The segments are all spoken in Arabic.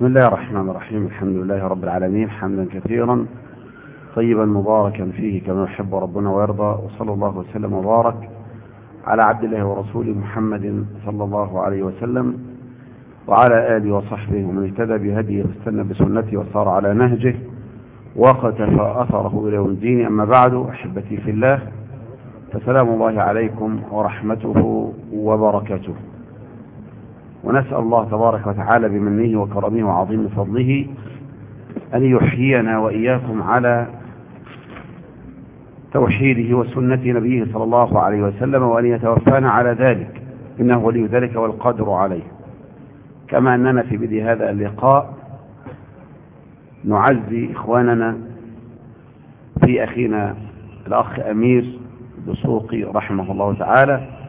بسم الله الرحمن الرحيم. الحمد لله رب العالمين حمدا كثيرا طيبا مباركا فيه كما يحب ربنا ويرضى وصلى الله وسلم وبارك على عبد الله ورسوله محمد صلى الله عليه وسلم وعلى آله وصحبه ومن اهتدى بهديه واستنى بسنته وصار على نهجه وقتفى أثره إلى يوم الدين. أما بعد أحبتي في الله فسلام الله عليكم ورحمته وبركاته. ونسأل الله تبارك وتعالى بمنه وكرمه وعظيم فضله أن يحيينا وإياكم على توحيده وسنة نبيه صلى الله عليه وسلم وأن يتوفانا على ذلك. إنه ولي ذلك والقدر عليه. كما أننا في بدء هذا اللقاء نعزي إخواننا في أخينا الأخ أمير دسوقي رحمه الله تعالى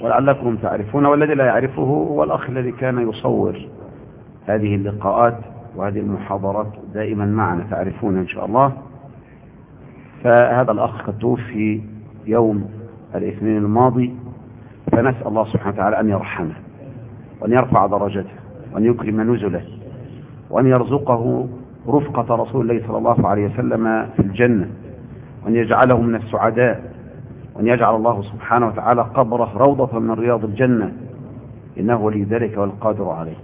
ولعلكم تعرفون والذي لا يعرفه هو الأخ الذي كان يصور هذه اللقاءات وهذه المحاضرات دائما معنا تعرفون إن شاء الله. فهذا الأخ قد توفي يوم الاثنين الماضي فنسأل الله سبحانه وتعالى أن يرحمه وأن يرفع درجته وأن يكرم نزله وأن يرزقه رفقة رسول الله صلى الله عليه وسلم في الجنة وأن يجعله من السعداء وأن يجعل الله سبحانه وتعالى قبره روضة من رياض الجنة. إنه ولي ذلك والقادر عليه.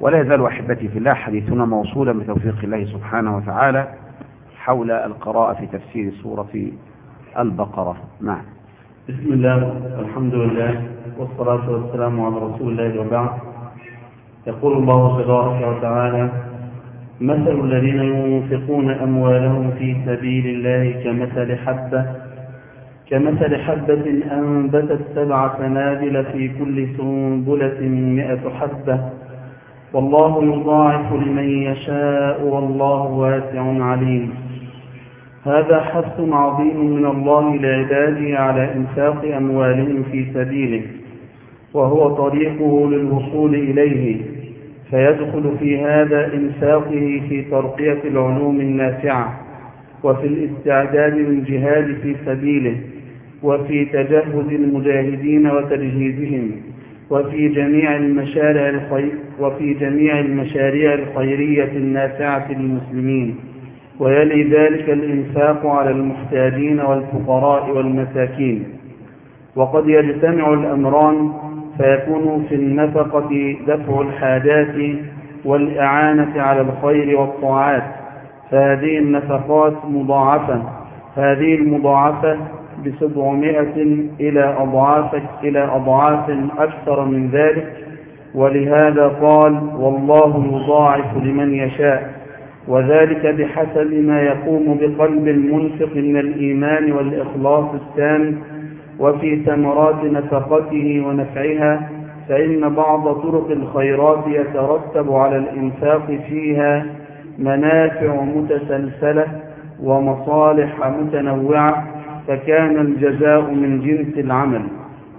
ولا يزال أحبتي في الله حديثنا موصولا بتوفيق الله سبحانه وتعالى حول القراءة في تفسير سورة البقرة. نعم. بسم الله الحمد لله والصلاة والسلام على رسول الله وبعد. يقول الله تبارك وتعالى مثل الذين ينفقون أموالهم في سبيل الله كمثل حبة كمثل حبة أنبتت سبع سنابل في كل سنبلة مئة حبة. والله يضاعف لمن يشاء والله واسع عليم. هذا حث عظيم من الله لعباده على إنفاق أموالهم في سبيله وهو طريقه للوصول إليه. فيدخل في هذا إنفاقه في ترقية العلوم النافعة وفي الاستعداد للجهاد في سبيله. وفي تجهز المجاهدين وتجهيزهم وفي جميع المشاريع الخير وفي جميع المشاريع الخيرية النافعة للمسلمين. ويلي ذلك الإنفاق على المحتاجين والفقراء والمساكين. وقد يجتمع الأمران فيكون في النفقة دفع الحاجات والإعانة على الخير والطاعات. فهذه النفقات مضاعفة هذه المضاعفة بسبعمائة إلى أضعاف إلى أضعاف أكثر من ذلك. ولهذا قال والله يضاعف لمن يشاء. وذلك بحسب ما يقوم بقلب المنفق من الإيمان والإخلاص التام وفي ثمرات نفقته ونفعها فإن بعض طرق الخيرات يترتب على الإنفاق فيها منافع متسلسلة ومصالح متنوعة فكان الجزاء من جنس العمل.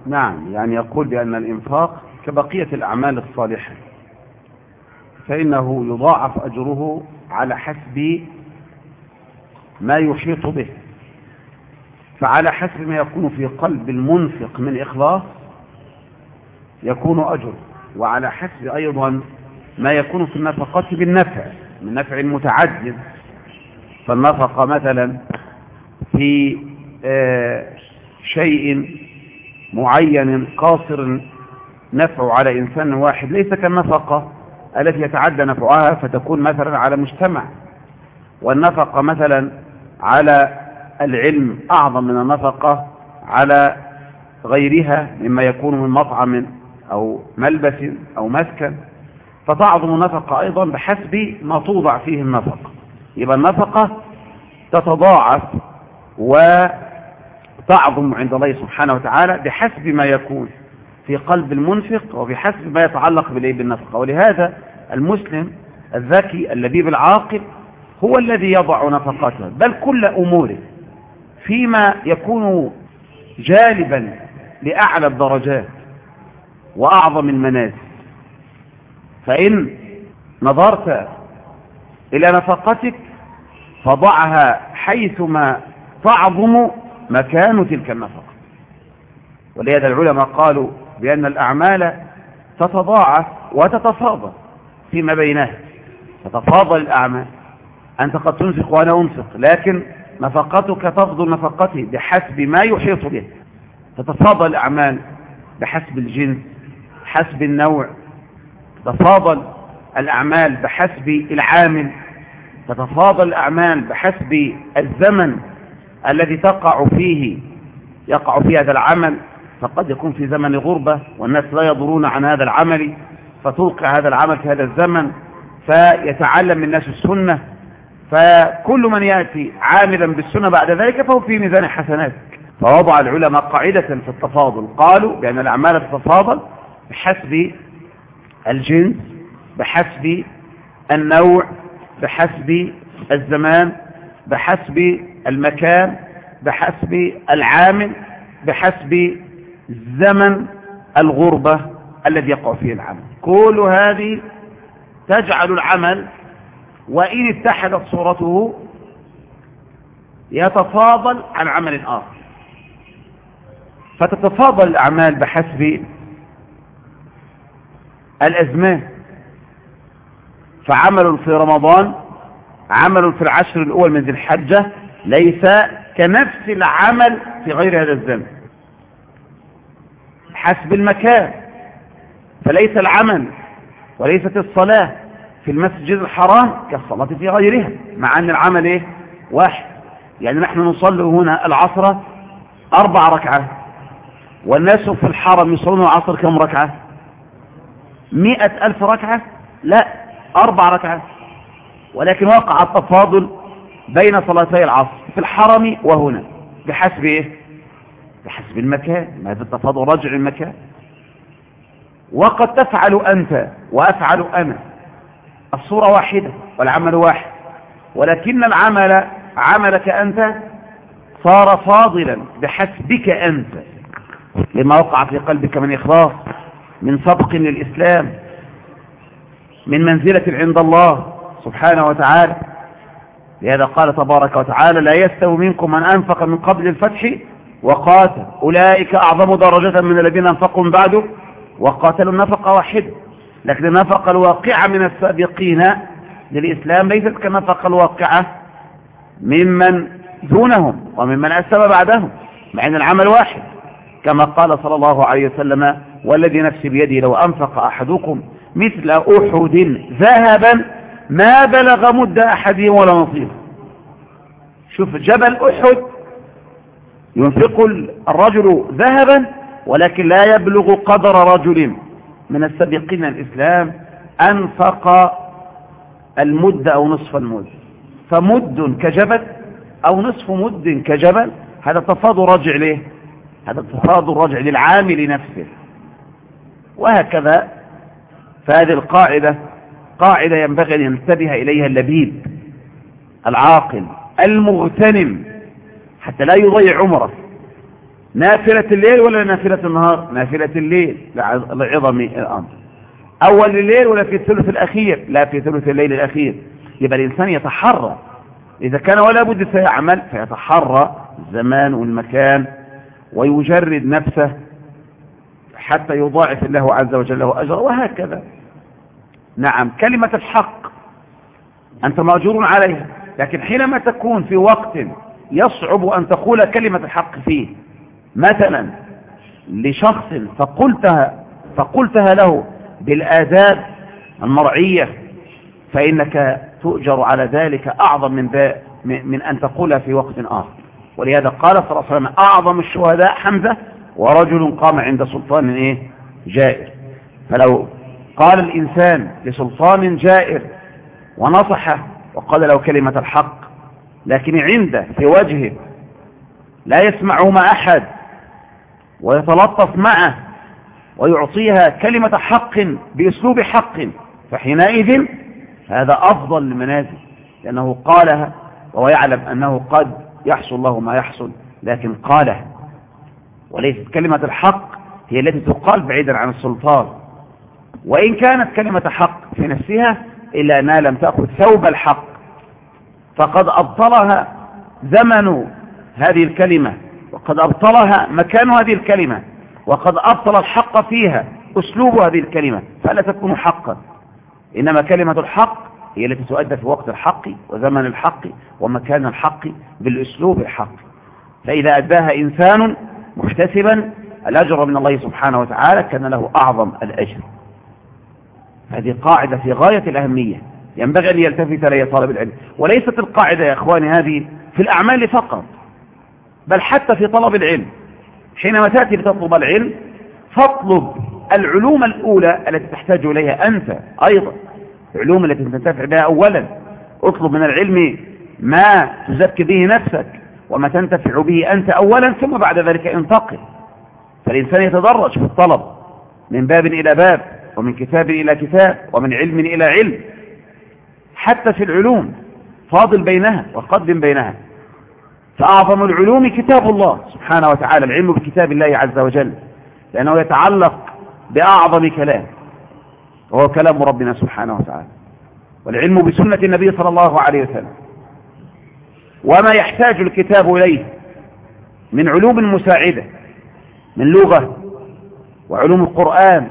نعم يعني يقول بأن الإنفاق كبقية الأعمال الصالحة. فإنه يضاعف أجره على حسب ما يحيط به. فعلى حسب ما يكون في قلب المنفق من إخلاص يكون أجر وعلى حسب أيضا ما يكون في النفقات بالنفع من نفع متعدد فالنفقة مثلا في شيء معين قاصر نفعه على إنسان واحد ليس كالنفقة التي يتعدى نفعها فتكون مثلا على مجتمع. والنفقة مثلا على العلم أعظم من النفقة على غيرها مما يكون من مطعم أو ملبس أو مسكن. فتعظم النفقة أيضا بحسب ما توضع فيه النفقة يبقى النفقة تتضاعف وتعظم عند الله سبحانه وتعالى بحسب ما يكون في قلب المنفق وبحسب ما يتعلق بالنفقة ولهذا المسلم الذكي اللبيب العاقل هو الذي يضع نفقاته. بل كل أموره فيما يكون جالبا لأعلى الدرجات وأعظم المنازل. فإن نظرت إلى نفقتك فضعها حيثما تعظم مكان تلك النفقة. ولهذا العلماء قالوا بأن الأعمال تتضاعف وتتفاضل فيما بينها. تتفاضل الأعمال. أنت قد تنفق وأنا أنفق لكن نفقتك تفضل نفقتي بحسب ما يحيط به. تتفاضل الأعمال بحسب الجنس حسب النوع. تتفاضل الأعمال بحسب العامل. تتفاضل الأعمال بحسب الزمن. الذي تقع فيه يقع فيه هذا العمل فقد يكون في زمن غربة والناس لا يضرون عن هذا العمل فتلقى هذا العمل في هذا الزمن فيتعلم الناس السنة فكل من يأتي عاملا بالسنة بعد ذلك فهو في ميزان حسنات. فوضع العلماء قاعدة في التفاضل. قالوا بأن الأعمال تتفاضل بحسب الجنس بحسب النوع بحسب الزمان بحسب المكان بحسب العامل بحسب زمن الغربة الذي يقع فيه العمل. كل هذه تجعل العمل وإن اتحدت صورته يتفاضل عن عمل آخر. فتتفاضل الأعمال بحسب الأزمان فعمل في رمضان عمل في العشر الأول من ذي الحجة ليس كنفس العمل في غير هذا الزمن حسب المكان. فليس العمل وليست الصلاة في المسجد الحرام كالصلاة في غيرها مع أن العمل إيه؟ واحد. يعني نحن نصلي هنا العصر أربع ركعات والناس في الحرم يصلون العصر كم ركعة؟ مئة ألف ركعة؟ لا أربع ركعات. ولكن وقع التفاضل بين صلاتي العصر في الحرم وهنا. بحسب إيه؟ بحسب المكان هذا التفاضل رجع المكان. وقد تفعل أنت وأفعل أنا. الصورة واحدة والعمل واحد. ولكن العمل عملك أنت صار فاضلا بحسبك أنت. لما وقع في قلبك من إخلاص من سبق للإسلام من منزلة عند الله سبحانه وتعالى. لهذا قال تبارك وتعالى لا يستوي منكم من أنفق من قبل الفتح وقاتل. أولئك أعظم درجة من الذين أنفقوا من بعده وقاتلوا النفقة واحدة لكن النفقة الواقعة من السابقين للإسلام ليست كالنفقة الواقعة ممن دونهم وممن أسلم بعدهم مع أن العمل واحد. كما قال صلى الله عليه وسلم والذي نفسي بيده لو أنفق أحدكم مثل أحد ذهبا ما بلغ مد أحدهم ولا نصيب. شوف جبل أحد ينفق الرجل ذهبا ولكن لا يبلغ قدر رجل من السابقين الإسلام أنفق المد أو نصف المد. فمد كجبل أو نصف مد كجبل هذا تفاضل رجع ليه؟ هذا تفاضل رجع للعامل نفسه. وهكذا فهذه القاعدة قاعدة ينبغي أن ينتبه إليها اللبيب العاقل المغتنم حتى لا يضيع عمره. نافلة الليل ولا نافلة النهار؟ نافلة الليل لعظم الأمر. أول الليل ولا في الثلث الأخير؟ لا في ثلث الليل الأخير. يبقى الإنسان يتحرى. إذا كان ولا بد سيعمل فيتحرى الزمان والمكان ويجرد نفسه حتى يضاعف الله عز وجل له أجر وهكذا. نعم كلمة الحق أنت مأجور عليها لكن حينما تكون في وقت يصعب أن تقول كلمة الحق فيه مثلا لشخص فقلتها فقلتها له بالآداب المرعية فإنك تؤجر على ذلك أعظم من, من أن تقولها في وقت آخر. ولهذا قال صلى الله عليه وسلم أعظم الشهداء حمزة ورجل قام عند سلطان إيه؟ جائر. فلو قال الإنسان لسلطان جائر ونصحه وقال له كلمة الحق لكن عنده في وجهه لا يسمعهما أحد ويتلطف معه ويعطيها كلمة حق بأسلوب حق فحينئذ هذا أفضل المنازل لأنه قالها وهو يعلم أنه قد يحصل له ما يحصل لكن قالها. وليست كلمة الحق هي التي تقال بعيدا عن السلطان. وإن كانت كلمة حق في نفسها إلا أنها لم تأخذ ثوب الحق. فقد أبطلها زمن هذه الكلمة وقد أبطلها مكان هذه الكلمة وقد أبطل الحق فيها أسلوب هذه الكلمة فلا تكون حقا. إنما كلمة الحق هي التي تؤدى في وقت الحق وزمن الحق ومكان الحق بالأسلوب الحق. فإذا أداها إنسان محتسبا الأجر من الله سبحانه وتعالى كان له أعظم الأجر. هذه قاعدة في غاية الأهمية. ينبغي أن يلتفت إليها طالب العلم. وليست القاعدة يا إخواني هذه في الأعمال فقط بل حتى في طلب العلم. حينما تأتي لتطلب العلم فاطلب العلوم الأولى التي تحتاج إليها أنت أيضا. العلوم التي تنتفع بها أولا. اطلب من العلم ما تزكي به نفسك وما تنتفع به أنت أولا ثم بعد ذلك انتقل. فالإنسان يتدرج في الطلب من باب إلى باب. ومن كتاب إلى كتاب ومن علم إلى علم. حتى في العلوم فاضل بينها وقدم بينها. فأعظم العلوم كتاب الله سبحانه وتعالى العلم بكتاب الله عز وجل لأنه يتعلق بأعظم كلام وهو كلام ربنا سبحانه وتعالى. والعلم بسنة النبي صلى الله عليه وسلم. وما يحتاج الكتاب إليه من علوم مساعدة من لغة وعلوم القرآن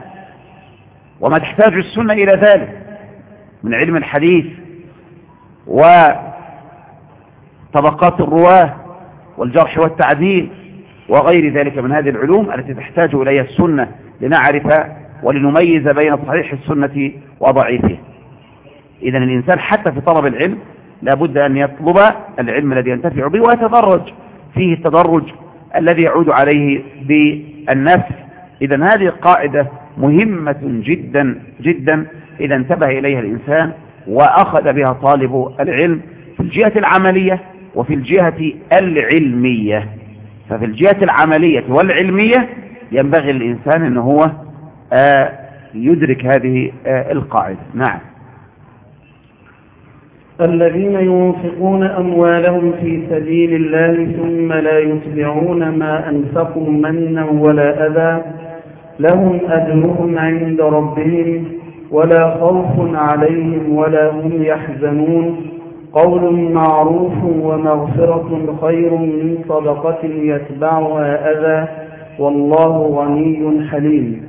وما تحتاج السنة إلى ذلك من علم الحديث وطبقات الرواة والجرح والتعديل وغير ذلك من هذه العلوم التي تحتاج إليها السنة لنعرف ولنميز بين صحيح السنة وضعيفه إذا الإنسان حتى في طلب العلم لابد أن يطلب العلم الذي ينتفع به ويتدرج فيه التدرج الذي يعود عليه بالنفس إذا هذه قاعدة مهمة جدا جدا. إذا انتبه إليها الإنسان وأخذ بها طالب العلم في الجهة العملية وفي الجهة العلمية. ففي الجهة العملية والعلمية ينبغي الإنسان أنه هو آه، يدرك هذه آه، القاعدة. نعم. الذين ينفقون أموالهم في سبيل الله ثم لا يتبعون ما أنفقوا منا ولا أذى لهم أجرهم عند ربهم ولا خوف عليهم ولا هم يحزنون. قول معروف ومغفرة خير من صدقة يتبعها أذى والله غني حليم.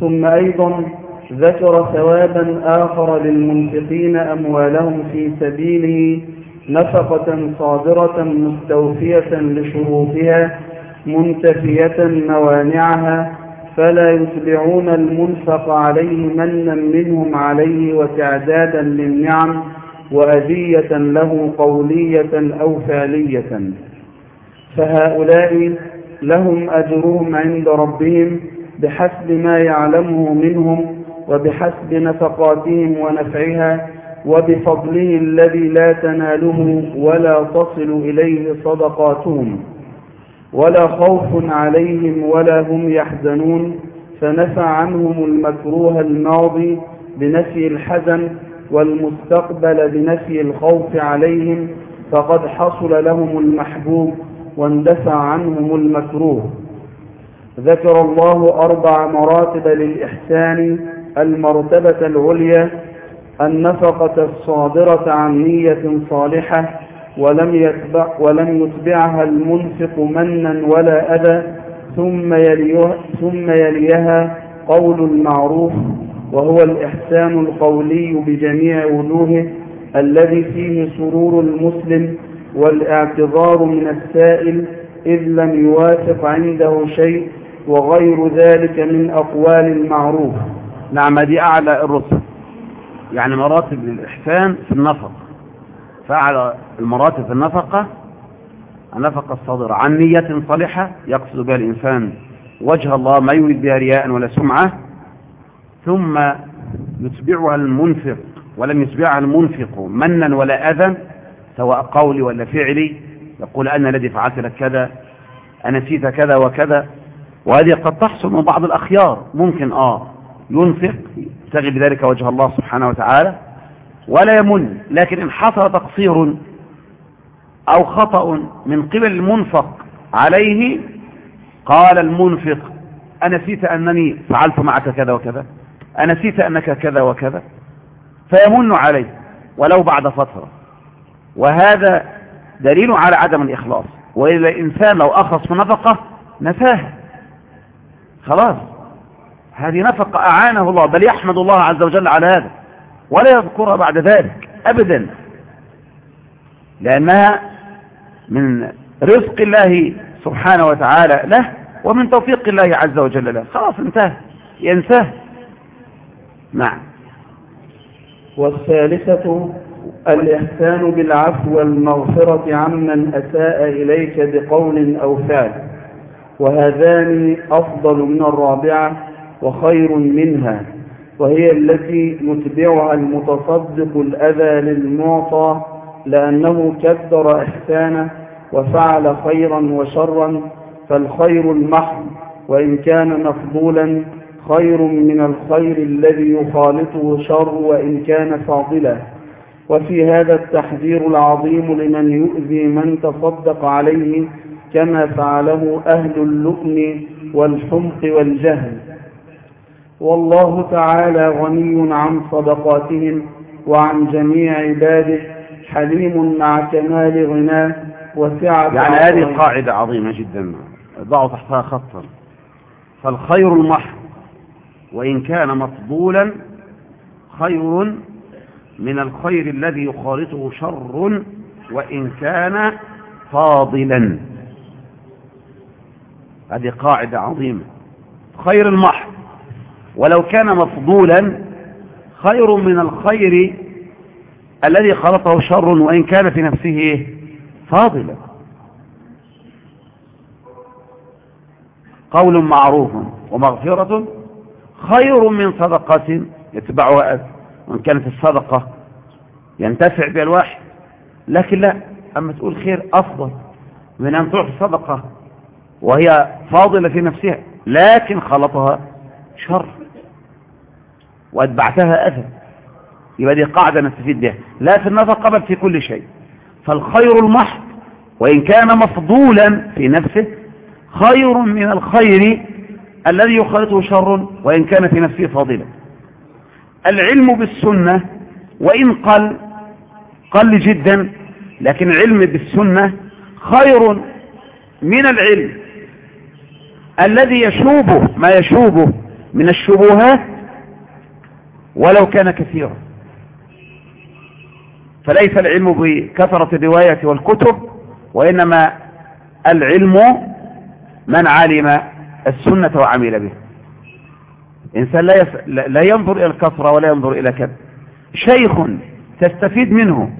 ثم أيضا ذكر ثوابا آخر للمنفقين أموالهم في سبيله نفقة صادرة مستوفية لشروطها منتفية موانعها فلا يتبعون المنفق عليه منا منهم عليه وتعدادا للنعم وأذية له قولية أو فعلية فهؤلاء لهم أجرهم عند ربهم بحسب ما يعلمه منهم وبحسب نفقاتهم ونفعها وبفضله الذي لا تناله ولا تصل إليه صدقاتهم. ولا خوف عليهم ولا هم يحزنون. فنفى عنهم المكروه الماضي بنفي الحزن والمستقبل بنفي الخوف عليهم. فقد حصل لهم المحبوب واندفع عنهم المكروه. ذكر الله أربع مراتب للإحسان. المرتبة العليا النفقة الصادرة عن نية صالحة. ولم, يتبع ولم يتبعها المنفق منا ولا أذى ثم, يليها ثم يليها قول المعروف وهو الإحسان القولي بجميع وجوهه الذي فيه سرور المسلم والاعتذار من السائل إذ لم يوافق عنده شيء وغير ذلك من أقوال المعروف. نعم هذه أعلى الرسل. يعني مراتب للإحسان في النفق. فأعلى المراتب في النفقة النفقة الصادرة. عن نية صالحة يقصد بها الإنسان وجه الله ما يريد بها رياء ولا سمعة ثم يتبعها المنفق ولم يتبعها المنفق منا ولا أذى سواء قولي ولا فعلي يقول أنا الذي فعلت لك كذا أنا نسيت كذا وكذا. وهذه قد تحصل من بعض الأخيار. ممكن آه ينفق يبتغي بذلك وجه الله سبحانه وتعالى. ولا يمن لكن إن حصل تقصير أو خطأ من قبل المنفق عليه قال المنفق أنسيت أنني فعلت معك كذا وكذا؟ أنسيت أنك كذا وكذا؟ فيمن عليه ولو بعد فترة. وهذا دليل على عدم الإخلاص. وإذا الإنسان لو أخلص في نفقة نساها خلاص. هذه نفقة أعانه الله بل يحمد الله عز وجل على هذا. ولا يذكرها بعد ذلك أبدا لأنها من رزق الله سبحانه وتعالى له ومن توفيق الله عز وجل له. خلاص انتهى ينساه. نعم. والثالثة الإحسان بالعفو والمغفرة عمن أساء إليك بقول أو فعل وهذان أفضل من الرابعة وخير منها. وهي التي يتبعها المتصدق الأذى للمعطى لأنه كدر إحسانه وفعل خيرا وشرا فالخير المحض وإن كان مفضولا خير من الخير الذي يخالطه شر وإن كان فاضلا. وفي هذا التحذير العظيم لمن يؤذي من تصدق عليه كما فعله أهل اللؤم والحمق والجهل. والله تعالى غني عن صدقاتهم وعن جميع عباده حليم مع كمال غناه وسعة يعني هذه قاعدة عظيمة جدا. ضعوا تحتها خطا. فالخير المحض وإن كان مفضولا خير من الخير الذي يخالطه شر وإن كان فاضلا. هذه قاعدة عظيمة. خير المحض. ولو كان مفضولا خير من الخير الذي خلطه شر وإن كان في نفسه فاضلا قول معروف ومغفرة خير من صدقة يتبعها أذى وإن كانت الصدقة ينتفع بها الواحد لكن لا أما تقول خير أفضل من أن تعطي صدقة وهي فاضلة في نفسها لكن خلطها شر. وأتبعتها أذى يبقى دي قاعدة نستفيد بها. لا في النفقة بل في كل شيء. فالخير المحض وإن كان مفضولا في نفسه خير من الخير الذي يخالطه شر وإن كان في نفسه فاضلا. العلم بالسنة وإن قل قل جدا لكن العلم بالسنة خير من العلم الذي يشوبه ما يشوبه. من الشبهات ولو كان كثيرا فليس العلم بكثرة الرواية والكتب وإنما العلم من علم السنة وعمل به إنسان لا. لا ينظر إلى الكثرة ولا ينظر إلى كذا شيخ تستفيد منه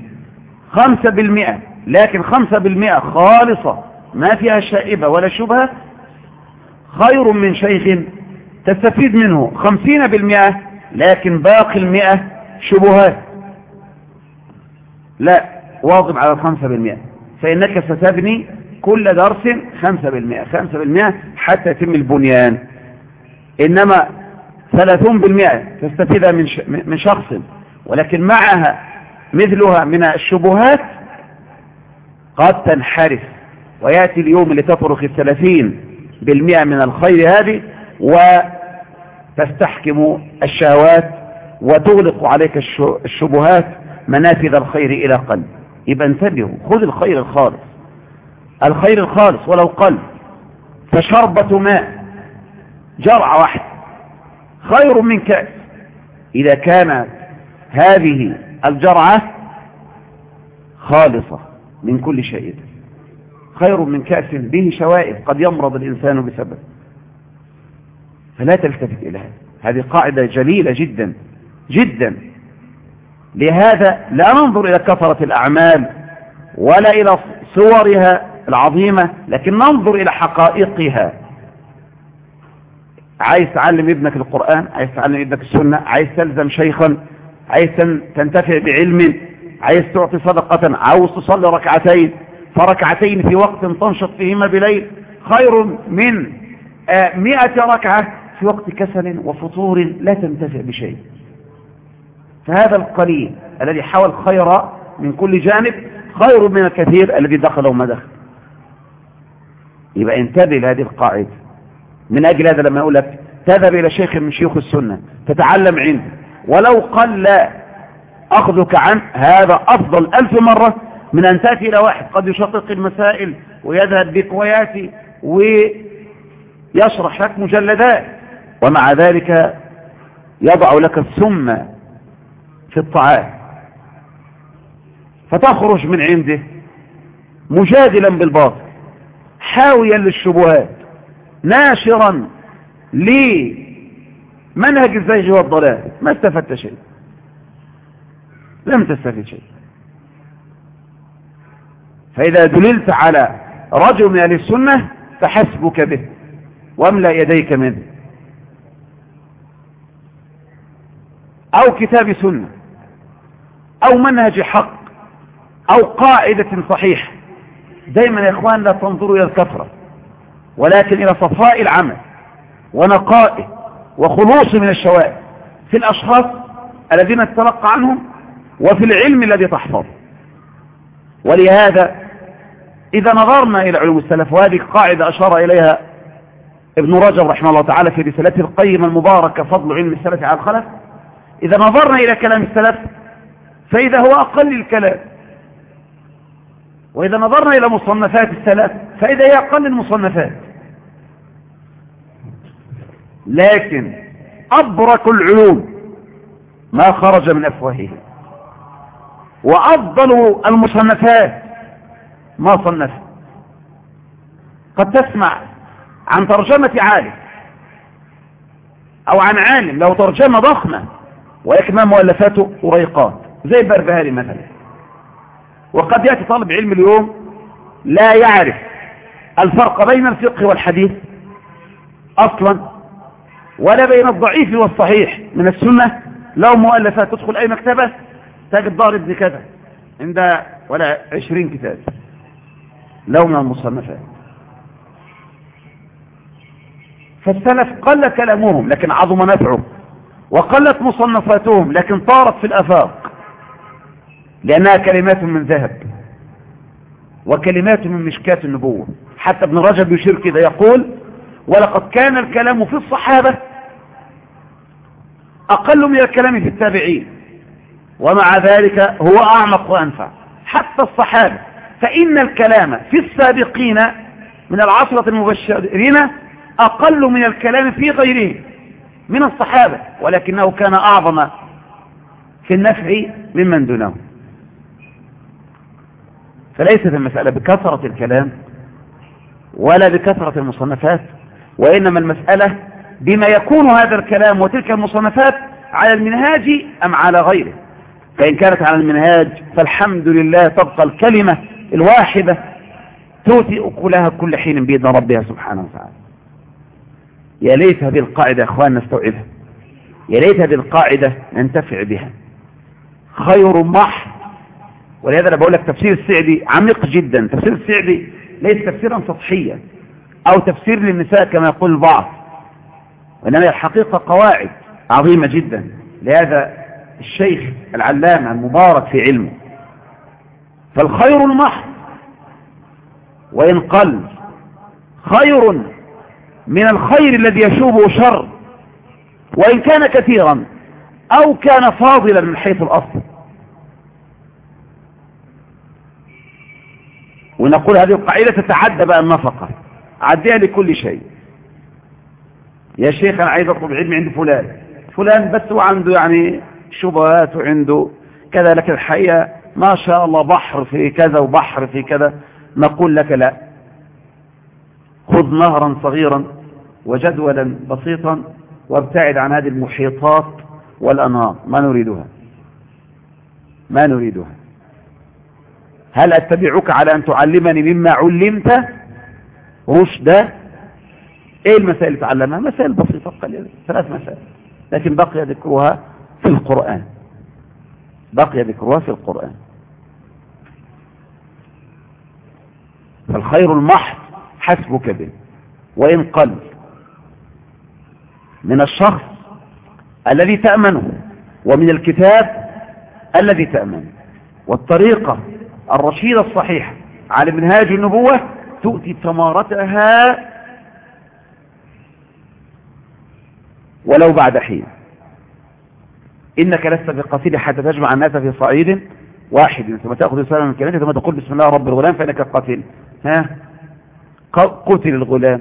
خمسة بالمئة لكن خمسة بالمئة خالصة ما فيها شائبة ولا شبهة خير من شيخ تستفيد منه خمسين بالمئة لكن باقي المئة شبهات. لا واظب على الخمسة بالمئة. فإنك ستبني كل درس خمسة بالمئة. خمسة بالمئة حتى يتم البنيان. إنما ثلاثون بالمئة تستفيدها من شخص. ولكن معها مثلها من الشبهات قد تنحرف. ويأتي اليوم اللي تفرخ الثلاثين بالمئة من الخير هذه وتستحكم الشهوات وتغلق عليك الشبهات منافذ الخير إلى قلب. يبقى انتبهوا خذ الخير الخالص. الخير الخالص ولو قل. فشربة ماء. جرعة واحدة خير من كأس. إذا كانت هذه الجرعة خالصة من كل شيء. خير من كأس به شوائب. قد يمرض الإنسان بسبب. فلا تلتفت إلى هذا هذه قاعدة جليلة جدا جدا. لهذا لا ننظر إلى كثرة الأعمال ولا إلى صورها العظيمة لكن ننظر إلى حقائقها. عايز تعلم ابنك القرآن؟ عايز تعلم ابنك السنة؟ عايز تلزم شيخا؟ عايز تنتفع بعلم؟ عايز تعطي صدقة؟ عاوز تصلي ركعتين؟ فركعتين في وقت تنشط فيهما بليل؟ خير من مئة ركعة في وقت كسل وفطور لا تنتفع بشيء. فهذا القليل الذي حاول خير من كل جانب خير من الكثير الذي دخل وما دخل. يبقى انتبه لهذه القاعدة. من أجل هذا لما أقول لك تذهب إلى شيخ من شيوخ السنة تتعلم عنده. ولو قل أخذك عنه هذا أفضل ألف مرة من أن تأتي إلى واحد قد يشقق المسائل ويذهب بك ويأتي ويشرح لك مجلدات. ومع ذلك يضع لك السم في الطعام. فتخرج من عنده مجادلا بالباطل حاويا للشبهات ناشرا لمنهج الزيغ والضلال. ما استفدت شيء. لم تستفد شيء. فإذا دللت على رجل من أهل السنة فحسبك به واملأ يديك منه. أو كتاب سنة أو منهج حق أو قاعدة صحيحة. دايما يا إخوان لا تنظروا إلى الكثرة ولكن إلى صفاء العمل ونقائه وخلوص من الشوائب في الأشخاص الذين تتلقى عنهم وفي العلم الذي تحفظ ولهذا إذا نظرنا إلى علوم السلف وهذه قاعدة أشار إليها ابن رجب رحمه الله تعالى في رسالته القيمة المباركة فضل علم السلف على الخلف. إذا نظرنا إلى كلام السلف فإذا هو أقل الكلام. وإذا نظرنا إلى مصنفات السلف فإذا هي أقل المصنفات. لكن أبرك العلوم ما خرج من أفواههم. وأفضل المصنفات ما صنف قد تسمع عن ترجمة عالم أو عن عالم له ترجمة ضخمة ولكن ما مؤلفاته وريقات زي البربهاري مثلا. وقد يأتي طالب علم اليوم لا يعرف الفرق بين الفقه والحديث أصلا ولا بين الضعيف والصحيح. من السنة له مؤلفات تدخل أي مكتبة تجد دار ابن كذا عند ولا عشرين كتاب. له من المصنفات. فالسلف قل كلامهم لكن عظم نفعه. وقلت مصنفاتهم لكن طارت في الأفاق. لأنها كلمات من ذهب وكلمات من مشكاة النبوة. حتى ابن رجب يشير كده يقول ولقد كان الكلام في الصحابة أقل من الكلام في التابعين ومع ذلك هو أعمق وأنفع. حتى الصحابة فإن الكلام في السابقين من العشرة المبشرين أقل من الكلام في غيرهم. من الصحابة ولكنه كان أعظم في النفع ممن دونه. فليست المسألة بكثرة الكلام ولا بكثرة المصنفات وإنما المسألة بما يكون هذا الكلام وتلك المصنفات على المنهاج أم على غيره. فإن كانت على المنهاج فالحمد لله تبقى الكلمة الواحدة تؤتي أكلها كل حين بإذن ربها سبحانه وتعالى. يا ليت هذه القاعدة أخوان نستوعبها. يا ليت هذه القاعدة ننتفع بها. خير محض. ولهذا أنا بقول لك تفسير السعدي عميق جدا. تفسير السعدي ليس تفسيرا سطحيا أو تفسير للنساء كما يقول البعض. وإنما الحقيقة قواعد عظيمة جدا. لهذا الشيخ العلامة المبارك في علمه. فالخير المحض. وإن قل خير من الخير الذي يشوبه شر وإن كان كثيرا أو كان فاضلا من حيث الأصل. ونقول هذه القاعدة تتعدى بقى النفقة. عديها لكل شيء. يا شيخ أنا عايز أطلب علم عند فلان. فلان بس هو عنده يعني شبهات وعنده كذا لكن الحقيقة ما شاء الله بحر في كذا وبحر في كذا. نقول لك لا. خذ نهرا صغيرا وجدولا بسيطا وابتعد عن هذه المحيطات والأنهار. ما نريدها. ما نريدها. هل أتبعك على أن تعلمني مما علمت؟ رشدا إيه المسائل اللي تعلمها؟ مسائل بسيطة قليلة ثلاث مسائل. لكن بقي ذكرها في القرآن. بقي ذكرها في القرآن. فالخير المحض حسبك به. وإن قل من الشخص الذي تأمنه ومن الكتاب الذي تأمنه. والطريقة الرشيدة الصحيحة على منهاج النبوة تؤتي ثمارتها ولو بعد حين. إنك لست بقتيل حتى تجمع الناس في صعيد واحد. ثم تأخذ رسالة من كلمته ثم تقول بسم الله رب الغلام فإنك قتيل ها؟ قتل الغلام.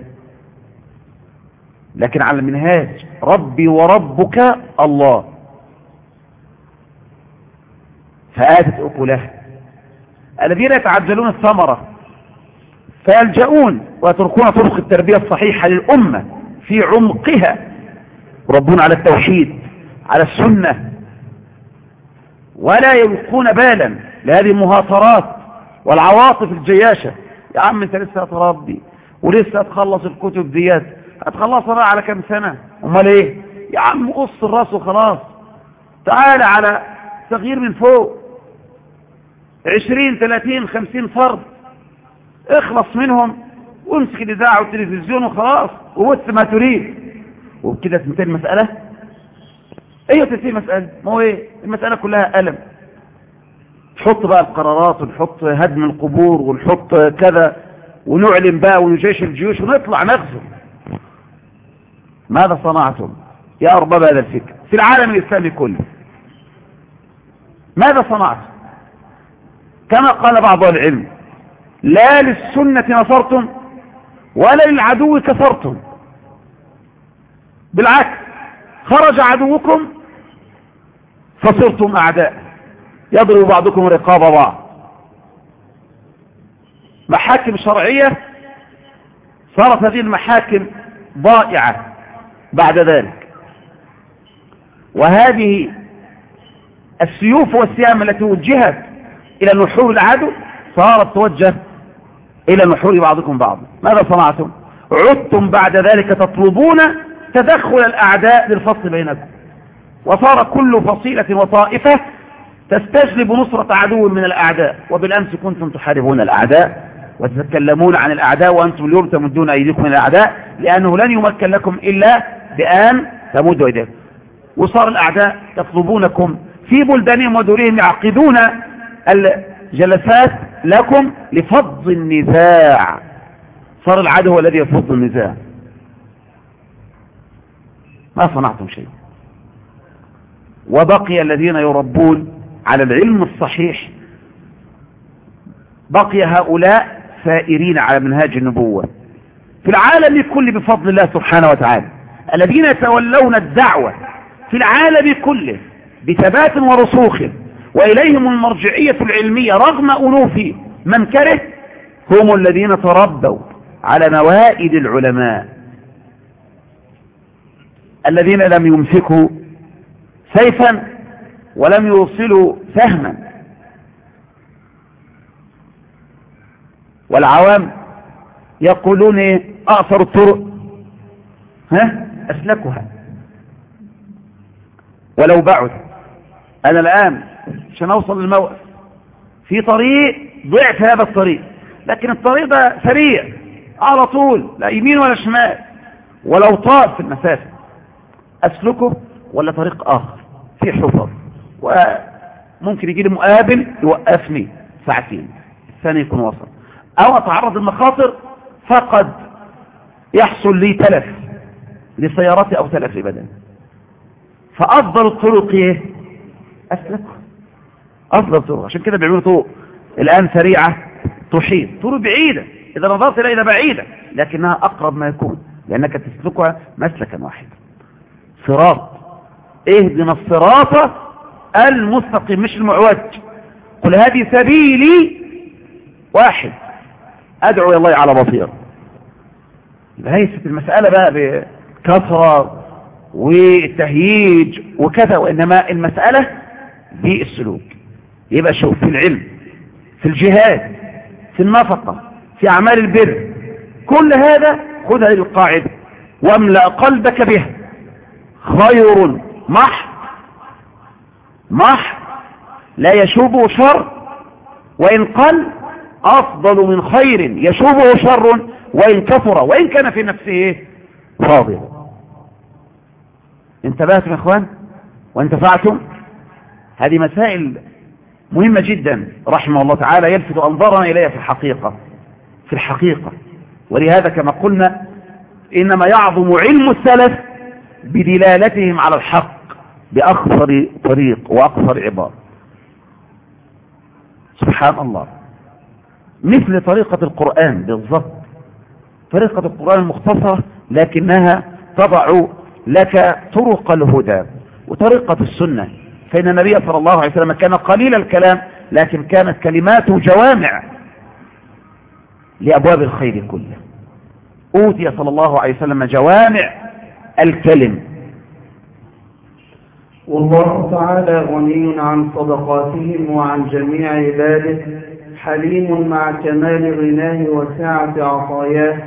لكن على المنهاج ربي وربك الله. فآتت أكلها الذين يتعجلون الثمرة فيلجؤون ويتركون طرق التربية الصحيحة للأمة في عمقها. ربون على التوحيد على السنة. ولا يلقون بالا لهذه المهاترات والعواطف الجياشة. يا عم انت لسه هتربي ولسه هتخلص الكتب ديات هتخلصها بقى على كام سنة؟ امال إيه؟ يا عم قص الرأس وخلاص. تعال على تغيير من فوق. عشرين ثلاثين خمسين فرد. اخلص منهم وامسك الإذاعة والتلفزيون وخلاص وبث ما تريد. وبكده تنتهي المسألة؟ إيه تنتهي المسألة. ما هو إيه؟ المسألة كلها ألم. نحط بقى القرارات ونحط هدم القبور ونحط كذا ونعلن بقى ونجيش الجيوش ونطلع نغزو. ماذا صنعتم؟ يا أرباب هذا الفكر. في العالم الإسلامي كله. ماذا صنعتم؟ كما قال بعض العلم لا للسنة نصرتم ولا للعدو كفرتم. بالعكس خرج عدوكم فصرتم أعداء. يضرب بعضكم رقاب بعض. محاكم شرعية؟ صارت هذه المحاكم ضائعة بعد ذلك. وهذه السيوف والسيام التي وجهت إلى نحور العدو صارت توجه إلى نحور بعضكم بعضا ماذا صنعتم؟ عدتم بعد ذلك تطلبون تدخل الأعداء للفصل بينكم. وصار كل فصيلة وطائفة تستجلب نصرة عدو من الأعداء وبالأمس كنتم تحاربون الأعداء وتتكلمون عن الأعداء وأنتم اليوم تمدون أيديكم الأعداء لأنه لن يمكن لكم إلا بأن تمدوا أيديكم. وصار الأعداء يطلبونكم في بلدانهم ودورهم يعقدون الجلسات لكم لفض النزاع. صار العدو الذي يفض النزاع. ما صنعتم شيء وبقي الذين يربون على العلم الصحيح بقي هؤلاء سائرين على منهاج النبوة. في العالم كله بفضل الله سبحانه وتعالى الذين يتولون الدعوة في العالم كله بثبات ورسوخ وإليهم المرجعية العلمية رغم أنوف من كره هم الذين تربوا على موائد العلماء الذين لم يمسكوا سيفا ولم يوصلوا فهما. والعوام يقولون إيه؟ اقصر الطرق. ها؟ اسلكها ولو بعد. أنا الآن عشان أوصل للموقف في طريق ضعف هذا الطريق. لكن الطريق ده سريع. على طول. لا يمين ولا شمال. ولو طال في المسافة. أسلكه ولا طريق آخر. في حفر. وممكن يجي لي مقابل يوقفني ساعتين الثاني يكون وصل أو أتعرض للمخاطر فقد يحصل لي تلف لسيارتي أو تلف لبدني. فأفضل الطرق إيه؟ اسلكه أفضل طرق. عشان كده بيعملوا طرق الآن سريعة تحيط. طرق بعيدة. إذا نظرت إليها بعيدة. لكنها أقرب ما يكون. لأنك تسلكها مسلكا واحدا. صراط. اهدنا الصراط المستقيم مش المعوج. قل هذه سبيلي واحد. أدعو إلى الله على بصيرة. ليست المسألة بقى بكثرة والتهييج وكذا وإنما المسألة بالسلوك يبقى شوف في العلم في الجهاد في النفقة في أعمال البر. كل هذا خذ هذه القاعدة واملأ قلبك بها. خير مح مح لا يشوبه شر وإن قل أفضل من خير يشوبه شر وإن كثر وإن كان في نفسه؟ فاضل. انتبهتم يا إخوان؟ وانتفعتم؟ هذه مسائل مهمة جدا رحمه الله تعالى يلفت أنظارنا إليها في الحقيقة. في الحقيقة. ولهذا كما قلنا إنما يعظم علم السلف بدلالتهم على الحق. بأخطر طريق وأقصر عبارة سبحان الله. مثل طريقة القرآن بالضبط. طريقة القرآن المختصرة لكنها تضع لك طرق الهدى وطريقة السنة. فإن النبي صلى الله عليه وسلم كان قليل الكلام لكن كانت كلماته جوامع لأبواب الخير كله. أوتي صلى الله عليه وسلم جوامع الكلم. والله تعالى غني عن صدقاتهم وعن جميع عباده حليم مع كمال غناه وسعة عطاياه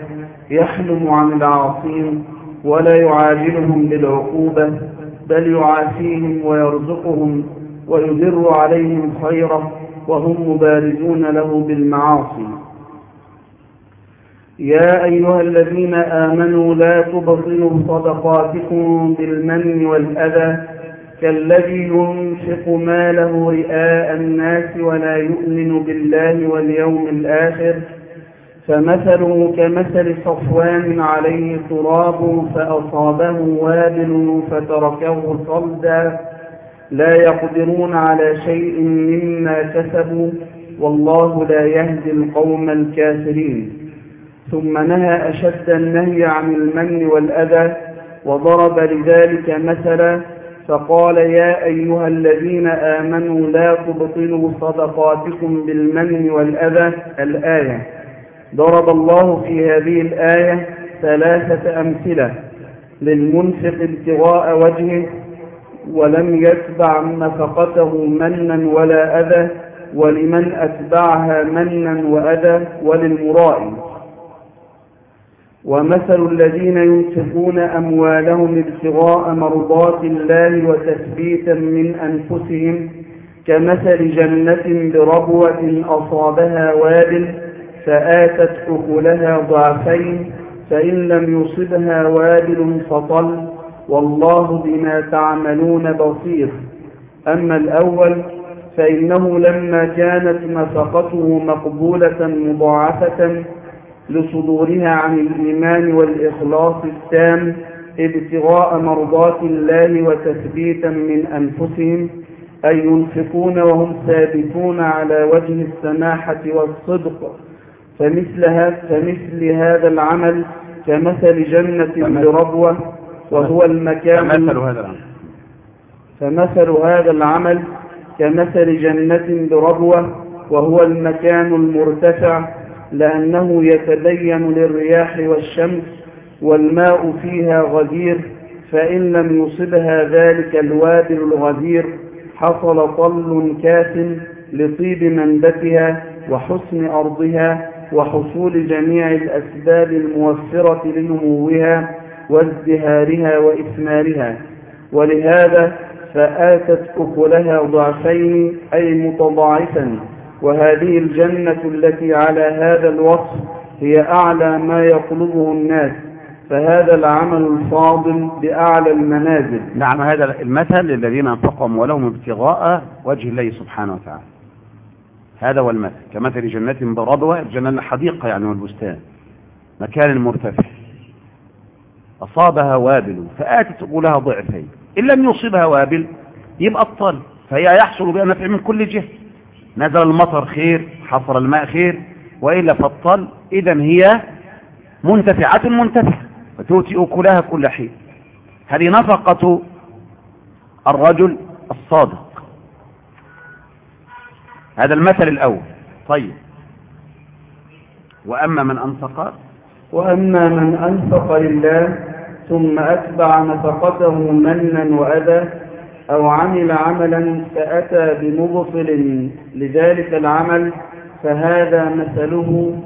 يحلم عن العاصين ولا يعاجلهم بالعقوبة بل يعافيهم ويرزقهم ويدر عليهم خيره وهم مبارزون له بالمعاصي. يا أيها الذين آمنوا لا تبطلوا صدقاتكم بالمن والأذى كالذي ينفق ماله رئاء الناس ولا يؤمن بالله واليوم الآخر فمثله كمثل صفوان عليه تراب فأصابه وابل فتركه صلدا. لا يقدرون على شيء مما كسبوا والله لا يهدي القوم الكافرين. ثم نهى أشد النهي عن المن والأذى وضرب لذلك مثلا فقال يا أيها الذين آمنوا لا تبطلوا صدقاتكم بالمن والأذى. الآية ضرب الله في هذه الآية ثلاثة أمثلة للمنفق ابتغاء وجهه ولم يتبع نفقته منا ولا أذى ولمن أتبعها منا وأذى وللمرائي. ومثل الذين ينفقون أموالهم ابتغاء مرضات الله وتثبيتا من أنفسهم كمثل جنة بربوة أصابها وابل فآتت أكلها ضعفين فإن لم يصبها وابل فطل والله بما تعملون بصير. أما الأول فإنه لما كانت نفقته مقبولة مضاعفة لصدورها عن الإيمان والإخلاص التام ابتغاء مرضات الله وتثبيتا من أنفسهم أي ينفقون وهم ثابتون على وجه السماحة والصدق. فمثل هذا, فمثل هذا العمل كمثل جنة بربوة وهو المكان فمثل هذا العمل. فمثل هذا العمل كمثل جنة بربوة وهو المكان المرتفع لأنه يتبين للرياح والشمس والماء فيها غدير فإن لم يصبها ذلك الوابل الغدير حصل طل كاف لطيب منبتها وحسن أرضها وحصول جميع الأسباب الموفرة لنموها وازدهارها وإثمارها. ولهذا فآتت أكلها ضعفين أي متضاعفا. وهذه الجنة التي على هذا الوصف هي أعلى ما يطلبه الناس فهذا العمل الفاضل بأعلى المنازل. نعم هذا المثل للذين انفقوا أموالهم ابتغاء وجه الله سبحانه وتعالى. هذا هو المثل كمثل جنة بربوة الجنة الحديقة يعني والبستان مكان مرتفع. أصابها وابل فآتت أقولها ضعفين إن لم يصيبها وابل يبقى الطل فهي يحصل بها نفع من كل جهة. نزل المطر خير حصل الماء خير وإلا فالطل إذا هي منتفعة منتفعة وتؤتي أكلها كل حين. هذه نفقة الرجل الصادق. هذا المثل الأول. طيب. وأما من أنفق؟ وأما من أنفق لله ثم أتبع نفقته منا وأذى أو عمل عملا فأتى بمبطل لذلك العمل فهذا مثله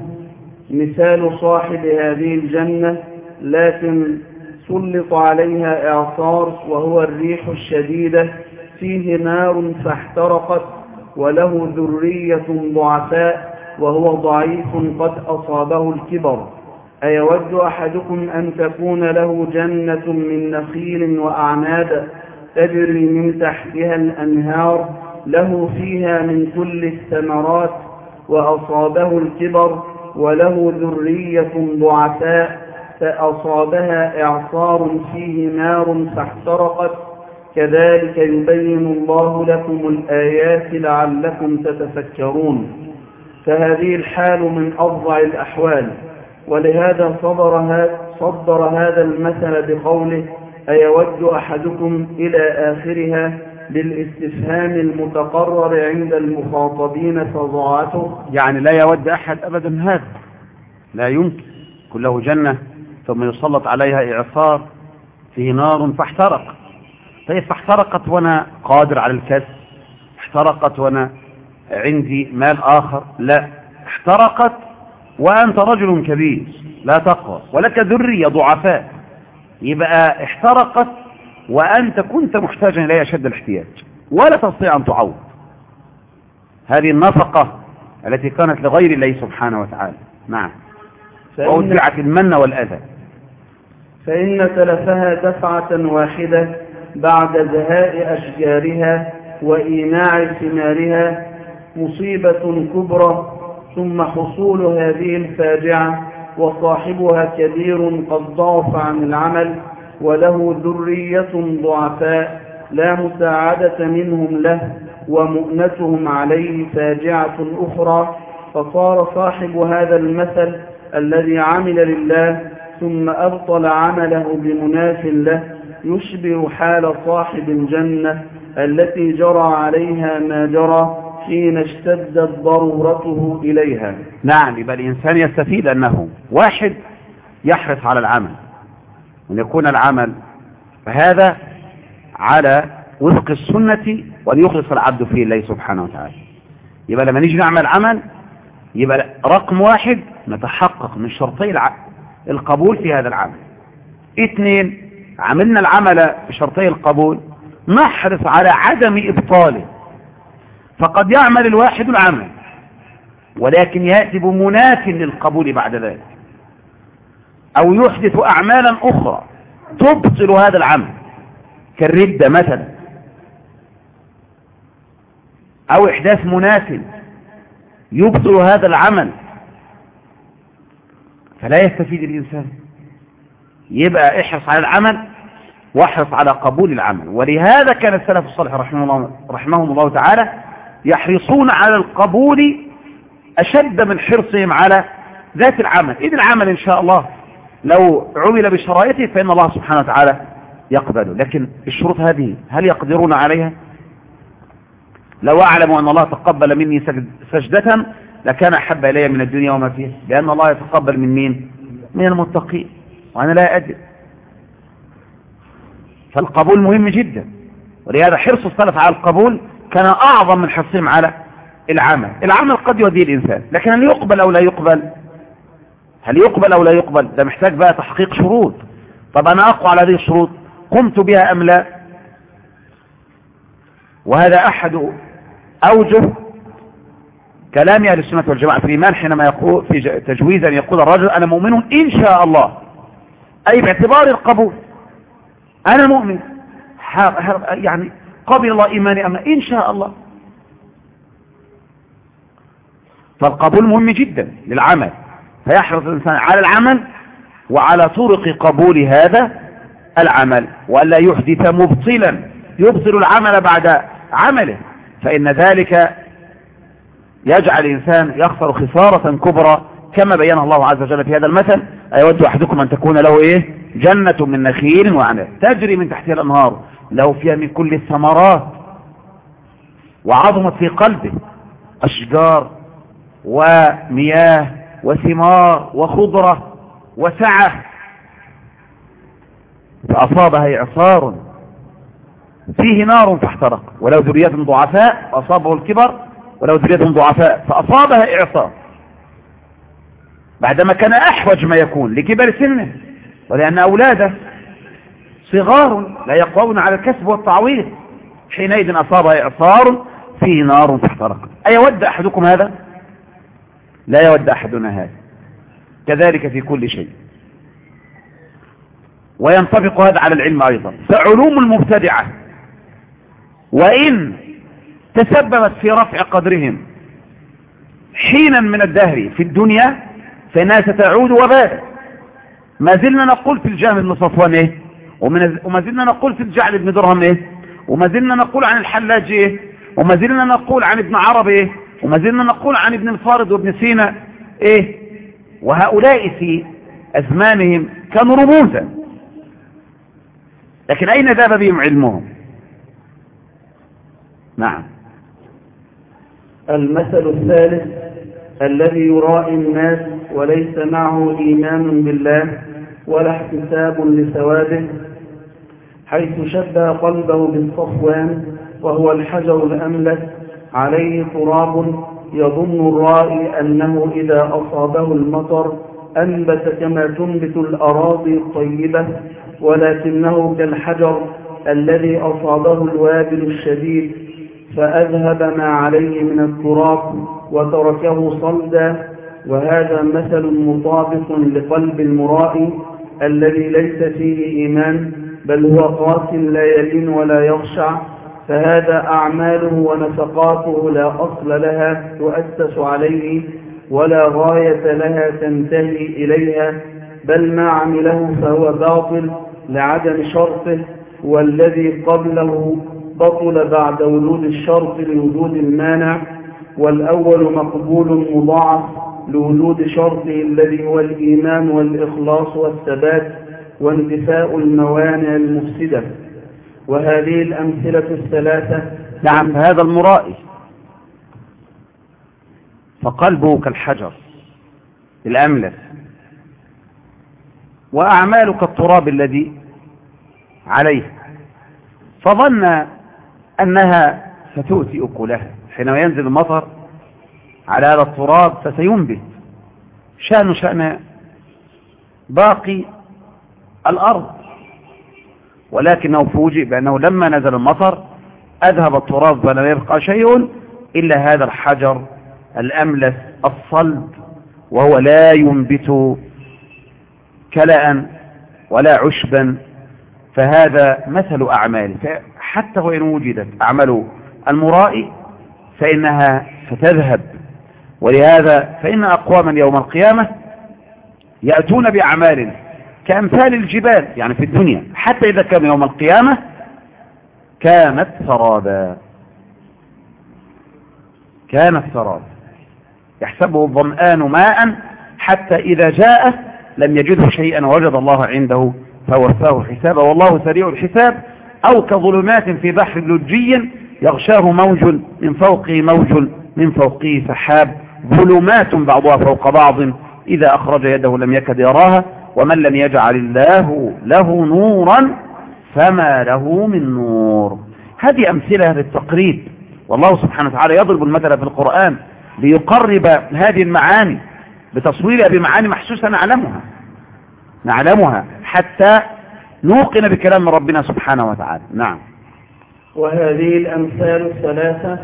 مثال صاحب هذه الجنة لكن سلط عليها إعصار وهو الريح الشديدة فيه نار فاحترقت وله ذرية ضعفاء وهو ضعيف قد أصابه الكبر. أيود أحدكم أن تكون له جنة من نخيل وأعناب؟ تجري من تحتها الأنهار له فيها من كل الثمرات وأصابه الكبر وله ذرية ضعفاء فأصابها إعصار فيه نار فاحترقت. كذلك يبين الله لكم الآيات لعلكم تتفكرون. فهذه الحال من أفظع الأحوال ولهذا صدر هذا, المثل بقوله أيود أحدكم إلى آخرها بالاستفهام المتقرر عند المخاطبين فضاعته يعني لا يود أحد أبدا هذا. لا يمكن. كله جنة ثم يسلط عليها إعصار فيه نار فاحترق. طيب فاحترقت وأنا قادر على الكسب؟ احترقت وأنا عندي مال آخر؟ لا. احترقت وأنت رجل كبير لا تقوى ولك ذرية ضعفاء. يبقى احترقت وأنت كنت محتاجا إليها شد الاحتياج ولا تستطيع أن تعوض. هذه النفقة التي كانت لغير الله سبحانه وتعالى. نعم. فإن, ووزعت المن والأذى. فإن تلفها دفعة واحدة بعد زهاء أشجارها وإيناع ثمارها مصيبة كبرى ثم حصول هذه الفاجعة وصاحبها كبير قد ضعف عن العمل وله ذرية ضعفاء لا مساعدة منهم له ومؤنتهم عليه فاجعة أخرى فصار صاحب هذا المثل الذي عمل لله ثم أبطل عمله بمناف له يشبه حال صاحب الجنة التي جرى عليها ما جرى حين اشتدت ضرورته إليها. نعم يبقى الإنسان يستفيد أنه واحد يحرص على العمل أن يكون العمل هذا على وفق السنة وأن يخلص العبد فيه الله سبحانه وتعالى. يبقى لما نيجي نعمل عمل يبقى رقم واحد نتحقق من شرطي. القبول في هذا العمل. اثنين عملنا العمل بشرطي القبول نحرص على عدم إبطاله. فقد يعمل الواحد العمل ولكن يأتي بمناف للقبول بعد ذلك أو يحدث أعمالا أخرى تبطل هذا العمل كالردة مثلا أو إحداث مناف يبطل هذا العمل فلا يستفيد الإنسان يبقى احرص على العمل واحرص على قبول العمل ولهذا كان السلف الصالح رحمه الله رحمهم الله تعالى يحرصون على القبول أشد من حرصهم على ذات العمل. إذ العمل إن شاء الله لو عمل بشرائطه فإن الله سبحانه وتعالى يقبله. لكن الشروط هذه هل يقدرون عليها؟ لو أعلم أن الله تقبل مني سجدة لكان أحب إلي من الدنيا وما فيها. لأن الله يتقبل من مين؟ من المتقين. وأنا لا أدري. فالقبول مهم جدا. ولهذا حرص السلف على القبول كان أعظم من حرصهم على العمل. العمل قد يوديه الإنسان لكن هل يقبل أو لا يقبل؟ هل يقبل أو لا يقبل؟ ده محتاج بقى تحقيق شروط. طب أنا أقوى على هذه الشروط قمت بها أم لا؟ وهذا أحد أوجه كلام أهل السنة والجماعة. في الإيمان حينما يقول في تجويزا يقول الرجل أنا مؤمن إن شاء الله. أي باعتبار القبول. أنا مؤمن. يعني قبل الله إيماني أما إن شاء الله. فالقبول مهم جدا للعمل. فيحرص الإنسان على العمل وعلى طرق قبول هذا العمل وألا يحدث مبطلا. يبطل العمل بعد عمله. فإن ذلك يجعل الإنسان يخسر خسارة كبرى كما بينها الله عز وجل في هذا المثل أيود أحدكم أن تكون له إيه؟ جنة من نخيل وعنب. تجري من تحتها الأنهار. له فيها من كل الثمرات وعظمت في قلبه أشجار ومياه وثمار وخضرة وسعة. فأصابها إعصار. فيه نار فاحترق. ولو ذرية ضعفاء أصابه الكبر ولو ذرية ضعفاء فأصابها إعصار. بعدما كان أحوج ما يكون لكبر سنه ولأن أولاده صغار لا يقوون على الكسب والتعويض. حينئذ أصابها إعصار فيه نار فاحترق أيود أحدكم هذا؟ لا يود أحدنا هذا. كذلك في كل شيء. وينطبق هذا على العلم أيضا. فعلوم المبتدعة وإن تسببت في رفع قدرهم حينا من الدهر في الدنيا فإنها ستعود وباء. ما زلنا نقول في الجامع بن صفوان إيه؟ وما زلنا نقول في الجعل بن درهم إيه؟ وما زلنا نقول عن الحلاج إيه؟ وما زلنا نقول عن ابن عرب إيه؟ وما زلنا نقول عن ابن الفارض وابن سينا إيه؟ وهؤلاء في أزمانهم كانوا رموزا. لكن أين ذهب بهم علمهم؟ نعم. المثل الثالث الذي يرائي الناس وليس معه إيمان بالله ولا احتساب لثوابه حيث شبه قلبه بالصفوان وهو الحجر الأملس عليه تراب يظن الرائي أنه إذا أصابه المطر أنبت كما تنبت الأراضي الطيبة ولكنه كالحجر الذي أصابه الوابل الشديد فأذهب ما عليه من التراب وتركه صلدا وهذا مثل مطابق لقلب المرائي الذي ليس فيه إيمان بل هو قاس لا يلين ولا يخشع فهذا أعماله ونفقاته لا أصل لها تؤسس عليه ولا غاية لها تنتهي إليها بل ما عمله فهو باطل لعدم شرطه والذي قبله بطل بعد وجود الشرط لوجود المانع والأول مقبول مضاعف لوجود شرطه الذي هو الإيمان والإخلاص والثبات وانتفاء الموانع المفسدة. وهذه الأمثلة الثلاثة نعم فهذا المرائي. فقلبه كالحجر الأملس. وأعماله كالتراب الذي عليه. فظن أنها ستؤتي أكلها. حينما ينزل المطر على هذا التراب فسينبت. شأن شأن باقي الأرض. ولكنه فوجئ بأنه لما نزل المطر أذهب التراب فلم يبقى شيء إلا هذا الحجر الأملس الصلب وهو لا ينبت كلأ ولا عشبا. فهذا مثل أعماله. حتى وإن وجدت أعمال المرائي فإنها ستذهب. ولهذا فإن أقواما يوم القيامة يأتون بأعمال كأمثال الجبال يعني في الدنيا حتى إذا كان يوم القيامة كانت سرابا. كانت سرابا. يحسبه الظمآن ماء حتى إذا جاء لم يجده شيئا وجد الله عنده فوفاه حسابه والله سريع الحساب. أو كظلمات في بحر لجي يغشاه موج من فوقه موج من فوقه سحاب. ظلمات بعضها فوق بعض إذا أخرج يده لم يكد يراها. ومن لم يجعل الله له نورا فما له من نور. هذه أمثلة للتقريب. والله سبحانه وتعالى يضرب المثل في القرآن ليقرب هذه المعاني بتصويرها بمعاني محسوسة نعلمها. نعلمها. حتى نوقن بكلام ربنا سبحانه وتعالى. نعم. وهذه الأمثال الثلاثة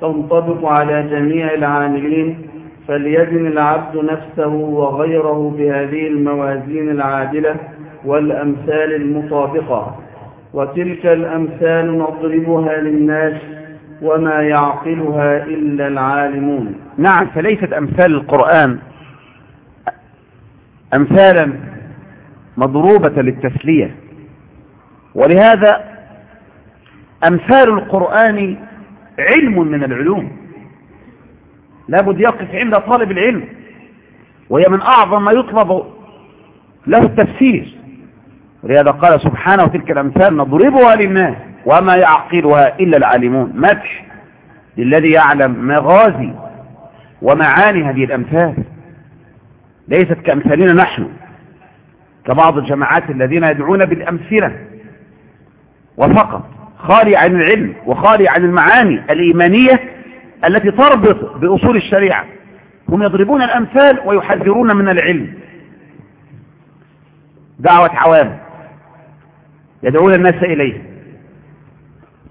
تنطبق على جميع العاملين فليزن العبد نفسه وغيره بهذه الموازين العادلة والأمثال المطابقة. وتلك الأمثال نضربها للناس وما يعقلها إلا العالمون. نعم فليست أمثال القرآن. أمثالا مضروبة للتسلية. ولهذا أمثال القرآن علم من العلوم. لابد يقف عند طالب العلم وهي من أعظم ما يطلب له التفسير. ولهذا قال سبحانه وتلك الأمثال نضربها للناس وما يعقلها إلا العالمون. مدح للذي يعلم مغازي ومعاني هذه الأمثال. ليست كأمثالنا نحن كبعض الجماعات الذين يدعون بالأمثلة وفقط خالي عن العلم وخالي عن المعاني الإيمانية التي تربط بأصول الشريعة. هم يضربون الأمثال ويحذرون من العلم. دعوة عوام. يدعون الناس إليه.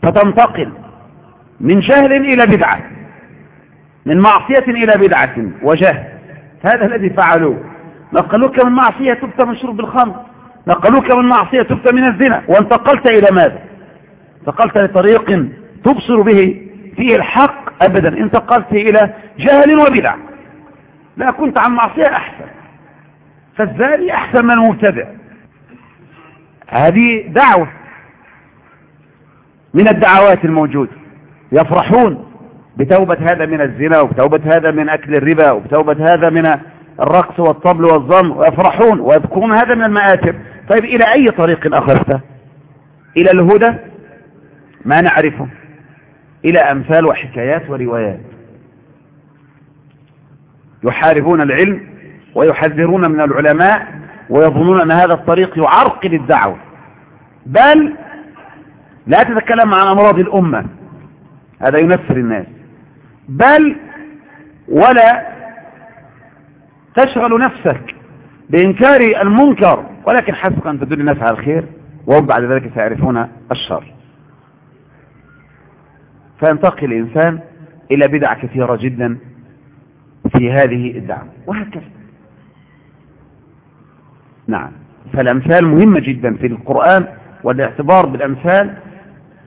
فتنتقل من جهل إلى بدعة. من معصية إلى بدعة وجهل. هذا الذي فعلوه. نقلوك من معصية تبت من شرب الخمر. نقلوك من معصية تبت من الزنا. وانتقلت إلى ماذا؟ انتقلت لطريق تبصر به فيه الحق أبدا. انتقلت إلى جهل وبدع لا كنت عن معصية أحسن فالزاني أحسن من المبتدع هذه دعوة من الدعوات الموجودة يفرحون بتوبة هذا من الزنا وبتوبة هذا من أكل الربا وبتوبة هذا من الرقص والطبل والظن ويفرحون ويذكرون هذا من المآثم طيب إلى أي طريق أخذته إلى الهدى؟ ما نعرفه. إلى أمثال وحكايات وروايات. يحاربون العلم ويحذرون من العلماء ويظنون أن هذا الطريق يعرقل الدعوة بل لا تتكلم عن أمراض الأمة. هذا ينفر الناس. بل ولا تشغل نفسك بإنكار المنكر. ولكن حسب أن تدل الناس على الخير وهم بعد ذلك سيعرفون الشر. فينتقل الإنسان إلى بدع كثيرة جدا في هذه الدعوة وهكذا. نعم. فالأمثال مهمة جدا في القرآن والاعتبار بالأمثال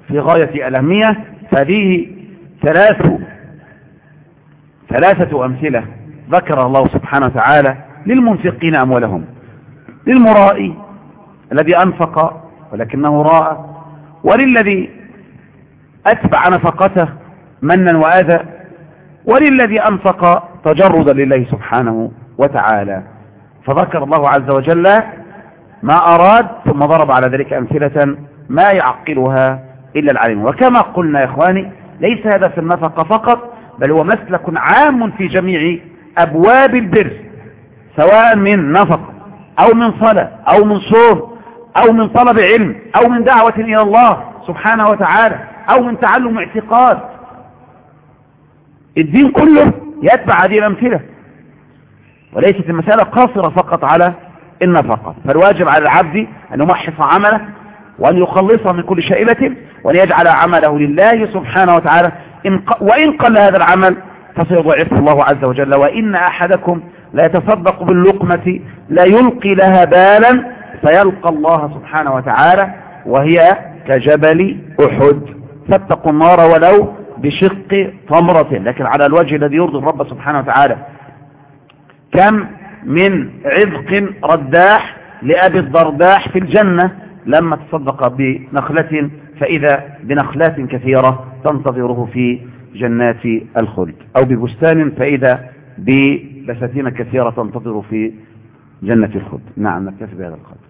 في غاية الأهمية. فهذه ثلاث ثلاثة أمثلة ذكر الله سبحانه وتعالى للمنفقين أموالهم. للمرائي الذي أنفق ولكنه راى وللذي أتبع نفقته منا وأذى وللذي أنفق تجردا لله سبحانه وتعالى. فذكر الله عز وجل ما أراد ثم ضرب على ذلك أمثلة ما يعقلها إلا العلم وكما قلنا يا إخواني ليس هذا في النفقة فقط بل هو مسلك عام في جميع أبواب البر سواء من نفق أو من صلاة أو من صوم أو من طلب علم أو من دعوة إلى الله سبحانه وتعالى. أو من تعلم اعتقاد. الدين كله يتبع هذه الأمثلة. وليست المسألة قاصرة فقط على النفقة. فالواجب على العبد أن يمحص عمله وأن يخلصه من كل شائبة وأن يجعل عمله لله سبحانه وتعالى. إن. وإن قل هذا العمل فسيضعفه الله عز وجل. وإن أحدكم لا يتصدق باللقمة لا يلقي لها بالا فيلقى الله سبحانه وتعالى وهي كجبل أحد. فاتقوا النار ولو بشق تمرة. لكن على الوجه الذي يرضي الرب سبحانه وتعالى. كم من عذق رداح لأبي الضرداح في الجنة لما تصدق بنخلة فإذا بنخلات كثيرة تنتظره في جنات الخلد. أو ببستان فإذا ببساتين كثيرة تنتظر في جنة الخلد. نعم نكتفي بهذا القدر.